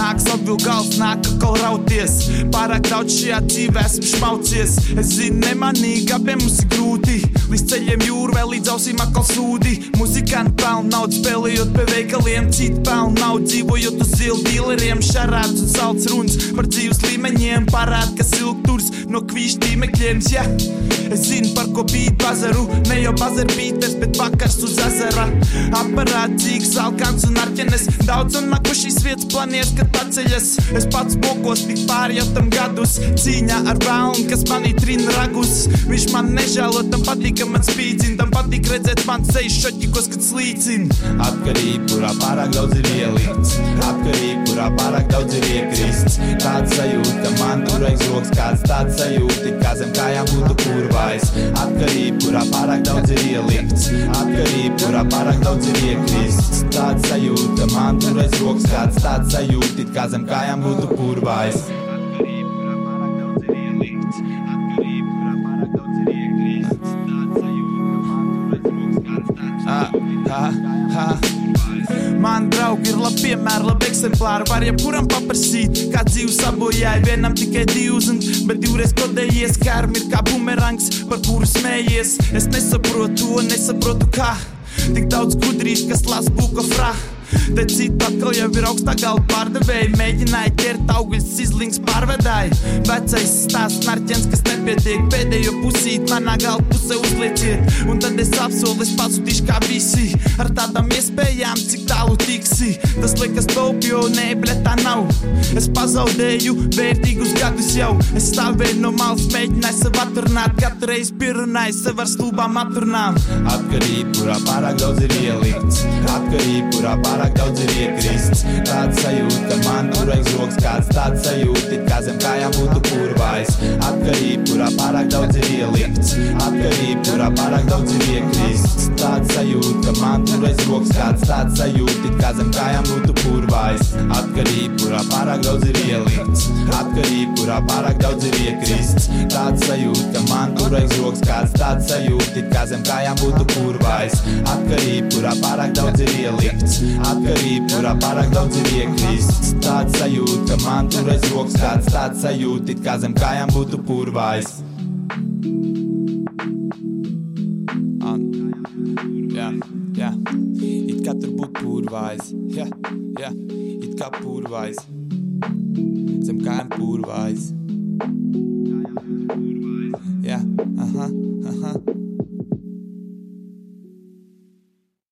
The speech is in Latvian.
Dzīvo gals nāk, kā rauties. Pārāk daudz šajā dzīvē esmu šmaucies. Es zinu, nemanīgi abiem mums ir grūti. Līdz ceļiem jūra vēl līdz ausīm atkal sūdi. Muzikanti pelna naudu spēlējot pie veikaliem, citi pelna naudu dzīvojot uz zilu dīleriem. Šarāts un salds runas par dzīves līmeņiem. Parāda, ka silkturs no kvīšu tīmekļiem. Ja. Es zinu, par ko bija bazaru. Ne jau bazaru bīters, bet vakars uz ezera. Aparātīgs, alkans un arķenes. Daudz un naku šīs vietas planies, kad paceļas. Es pats mokos tik pāri jau tam gadus. Cīņā ar vēlnu, kas manī trina ragus. Viņš man nežēlo, tam patīk, ka man spīdzina. Tam patīk redzēt man ceļš šoķikos, kad slīcina. Atkarība, kurā pārāk daudz ir ielikts. Atkarība, kurā pārāk daudz ir iekrists. Tāds aiz rokas kāds tāds sajūta, kā zem kājām būtu kurvais. Atkarība, kurā pārāk daudz ir ielikts. Atkarība, kurā pārāk daudz ir iekrists. Tāds sajūta, man tur aiz rokas kāds tāds sajūta, kā zem kājām būtu tāds Ha, ha, ha. Man draugi ir labi piemēri, labi eksemplāri. Var jebkuram paprasīt, kā dzīve sabojāja. Vienam tikai 20, bet divreiz kodējies. Karma ir kā bumerangs, par kuru smējies. Es nesaprotu to, nesaprotu kā. Tik daudz gudrības, kas lasa bukafrā. Te citi atkal jau ir augstā gala pārdevēji. Mēģināja ķert augļus, izlings pārvedāji. Vecais stāsts narķens, kas nepietiek. Pēdējo pusīt manā galva pusē uzlieciet. Un tad es apsolu, es pazudīšu kā visi. Ar tādām iespējām, cik. Tas liekas taupi, jo nē, bet tā nav. Es pazaudēju vērtīgus gadus jau. Es stāvēju no malas, mēģināju sev atrunāt. Katru reizi pierunāju sev ar stulbām atrunām. Atkarība, kurā pārāk daudz ir ielikts. Atkarība, kurā pārāk daudz ir iekrists. Tāds sajūta, man tur aiz rokas kāds tāds sajūta, kā zem kājām būtu kurvais. Atkarība, kurā pārāk daudz ir ielikts. Atkarība, kurā pārāk daudz ir iekrists. Tāds sajūta, man tur aiz rokas kāds tāds sajūta, kā zem kājām būtu kurvais. Atkarība, kurā pārāk daudz ir ielikts. Atkarība, kurā pārāk daudz ir iekrists. Tāds sajūta, man tur aiz rokas kāds tāds sajūta, kā zem kājām būtu kurvais. Atkarība, kurā pārāk daudz ir ielikts. Atkarība, kurā pārāk daudz ir iekrists. Tāds sajūta, man tur aiz rokas kāds tāds sajūta, kā zem kājām būtu purvais. purvais, ja, ja, it kā purvais, zem kā purvais. Ja, aha, aha.